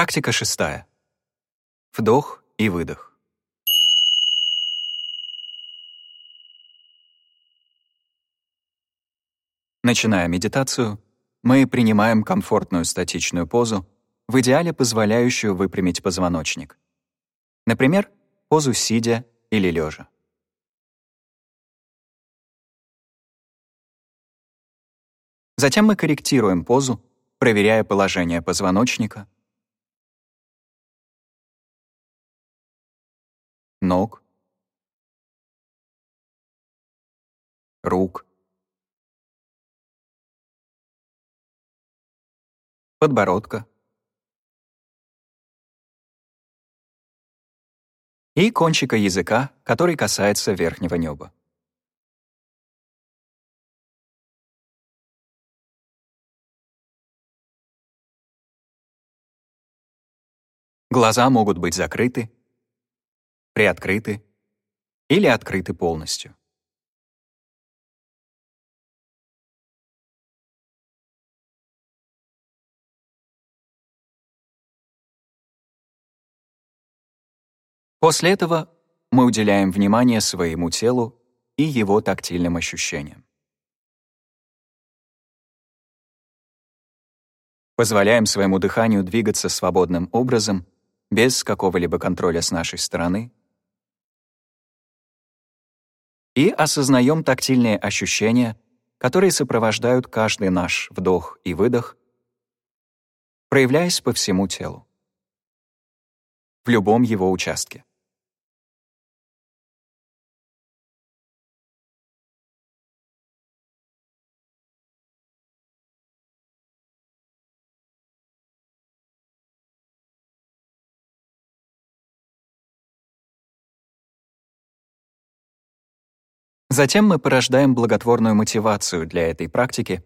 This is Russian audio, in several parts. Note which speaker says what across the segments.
Speaker 1: Практика шестая. Вдох и выдох. Начиная медитацию, мы принимаем комфортную статичную позу, в идеале позволяющую выпрямить позвоночник. Например, позу сидя или лежа. Затем мы корректируем позу, проверяя положение позвоночника, ног, рук, подбородка и кончика языка, который касается верхнего неба. Глаза могут быть закрыты, приоткрыты или открыты полностью. После этого мы уделяем внимание своему телу и его тактильным ощущениям. Позволяем своему дыханию двигаться свободным образом, без какого-либо контроля с нашей стороны, и осознаем тактильные ощущения, которые сопровождают каждый наш вдох и выдох, проявляясь по всему телу, в любом его участке. Затем мы порождаем благотворную мотивацию для этой практики,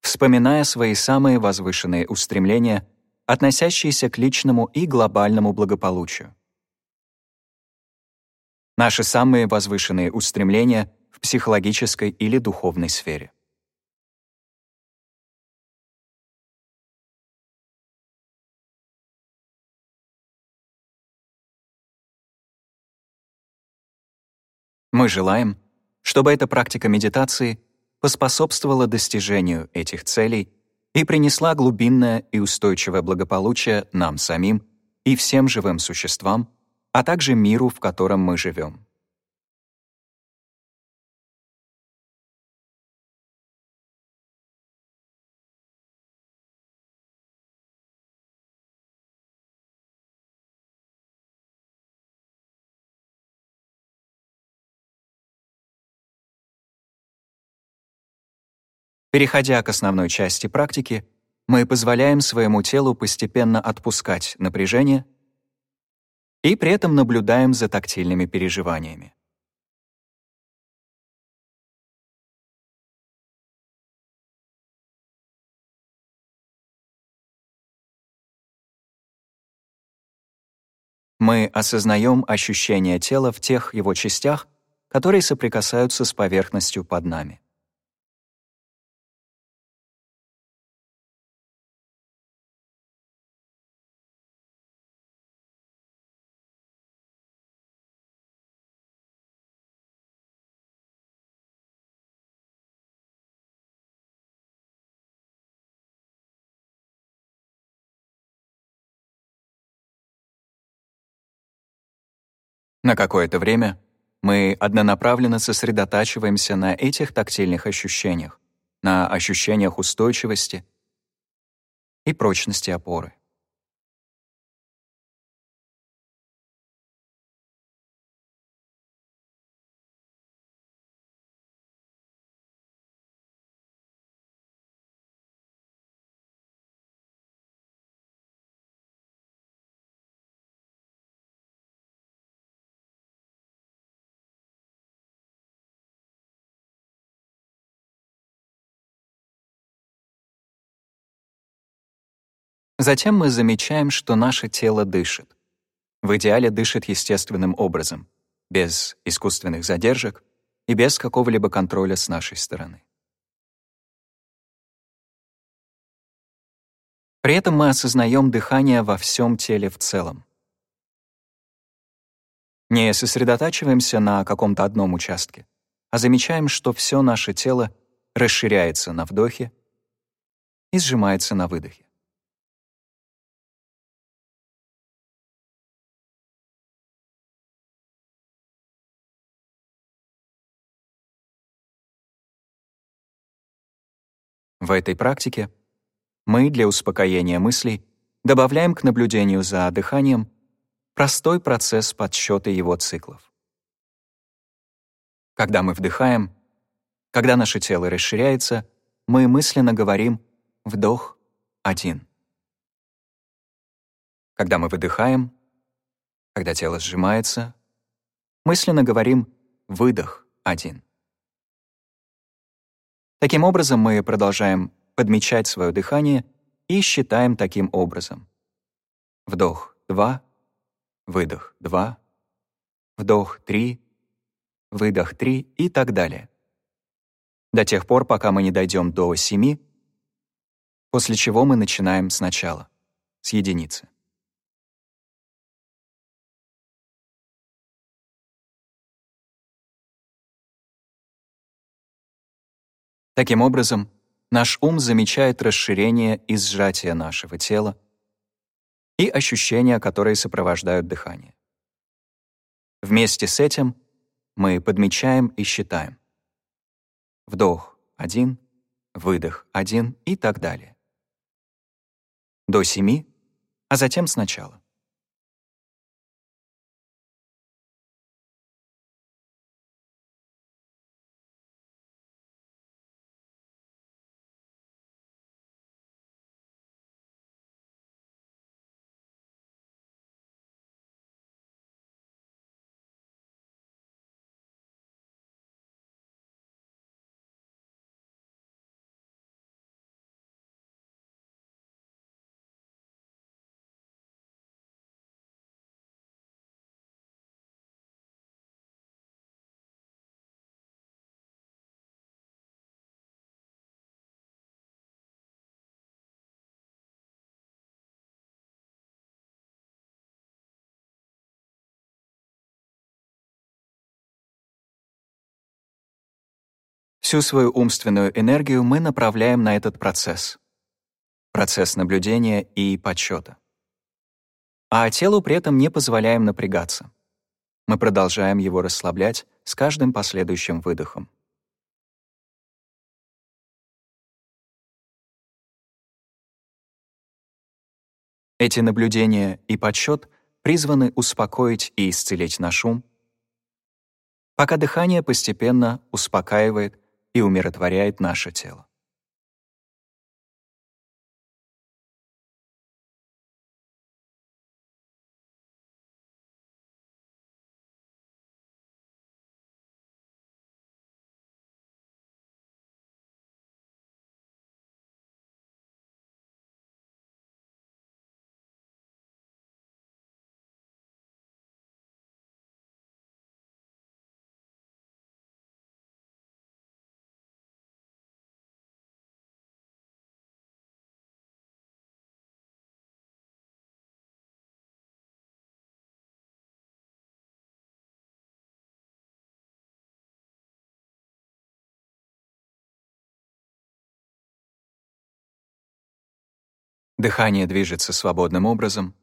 Speaker 1: вспоминая свои самые возвышенные устремления, относящиеся к личному и глобальному благополучию. Наши самые возвышенные устремления в психологической или духовной сфере. Мы желаем, чтобы эта практика медитации поспособствовала достижению этих целей и принесла глубинное и устойчивое благополучие нам самим и всем живым существам, а также миру, в котором мы живем. Переходя к основной части практики, мы позволяем своему телу постепенно отпускать напряжение и при этом наблюдаем за тактильными переживаниями. Мы осознаем ощущения тела в тех его частях, которые соприкасаются с поверхностью под нами. На какое-то время мы однонаправленно сосредотачиваемся на этих тактильных ощущениях, на ощущениях устойчивости и прочности опоры. Затем мы замечаем, что наше тело дышит. В идеале дышит естественным образом, без искусственных задержек и без какого-либо контроля с нашей стороны. При этом мы осознаем дыхание во всем теле в целом. Не сосредотачиваемся на каком-то одном участке, а замечаем, что все наше тело расширяется на вдохе и сжимается на выдохе. В этой практике мы для успокоения мыслей добавляем к наблюдению за дыханием простой процесс подсчета его циклов. Когда мы вдыхаем, когда наше тело расширяется, мы мысленно говорим «вдох один». Когда мы выдыхаем, когда тело сжимается, мысленно говорим «выдох один». Таким образом, мы продолжаем подмечать свое дыхание и считаем таким образом. Вдох — 2, выдох — 2, вдох — 3, выдох — 3 и так далее. До тех пор, пока мы не дойдем до 7, после чего мы начинаем сначала, с единицы. Таким образом, наш ум замечает расширение и сжатие нашего тела и ощущения, которые сопровождают дыхание. Вместе с этим мы подмечаем и считаем. Вдох — один, выдох — один и так далее. До семи, а затем сначала. Всю свою умственную энергию мы направляем на этот процесс. Процесс наблюдения и подсчета. А телу при этом не позволяем напрягаться. Мы продолжаем его расслаблять с каждым последующим выдохом. Эти наблюдения и подсчет призваны успокоить и исцелить наш ум, пока дыхание постепенно успокаивает и умиротворяет наше тело. Дыхание движется свободным образом.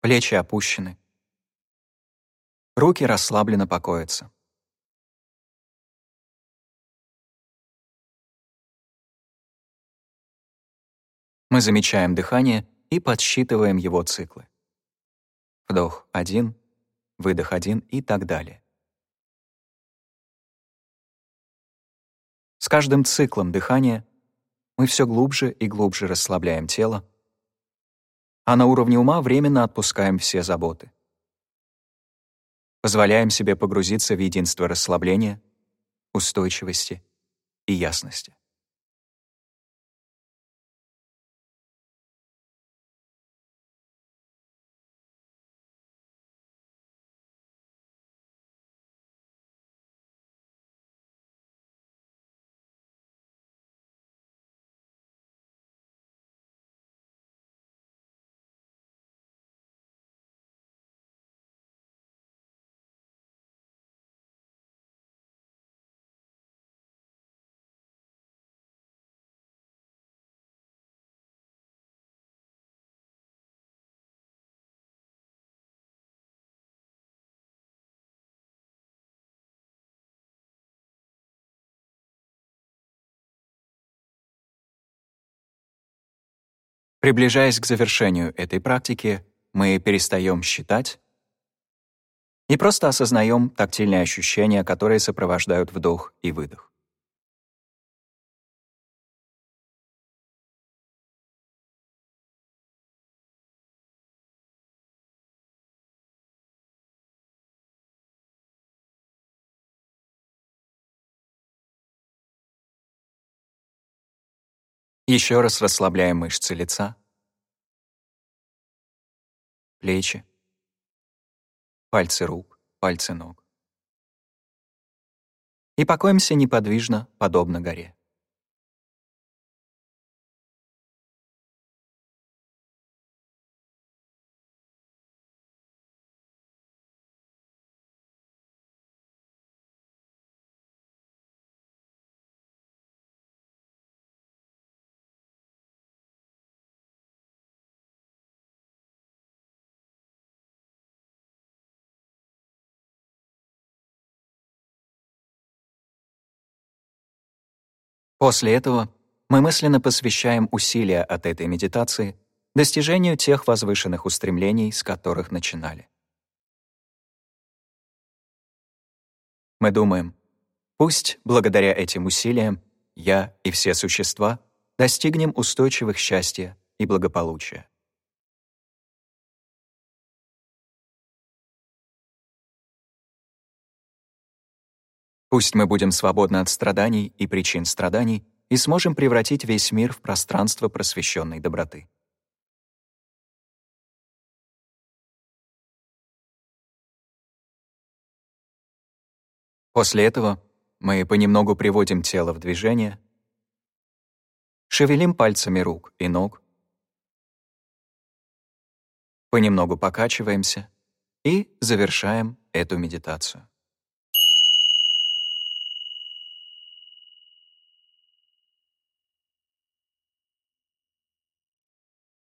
Speaker 1: Плечи опущены. Руки расслабленно покоятся. Мы замечаем дыхание и подсчитываем его циклы. Вдох — один, выдох — один и так далее. С каждым циклом дыхания мы все глубже и глубже расслабляем тело, а на уровне ума временно отпускаем все заботы. Позволяем себе погрузиться в единство расслабления, устойчивости и ясности. Приближаясь к завершению этой практики, мы перестаем считать и просто осознаем тактильные ощущения, которые сопровождают вдох и выдох. Еще раз расслабляем мышцы лица, плечи, пальцы рук, пальцы ног. И покоимся неподвижно, подобно горе. После этого мы мысленно посвящаем усилия от этой медитации достижению тех возвышенных устремлений, с которых начинали. Мы думаем, пусть благодаря этим усилиям я и все существа достигнем устойчивых счастья и благополучия. Пусть мы будем свободны от страданий и причин страданий и сможем превратить весь мир в пространство просвещенной доброты. После этого мы понемногу приводим тело в движение, шевелим пальцами рук и ног, понемногу покачиваемся и завершаем эту медитацию.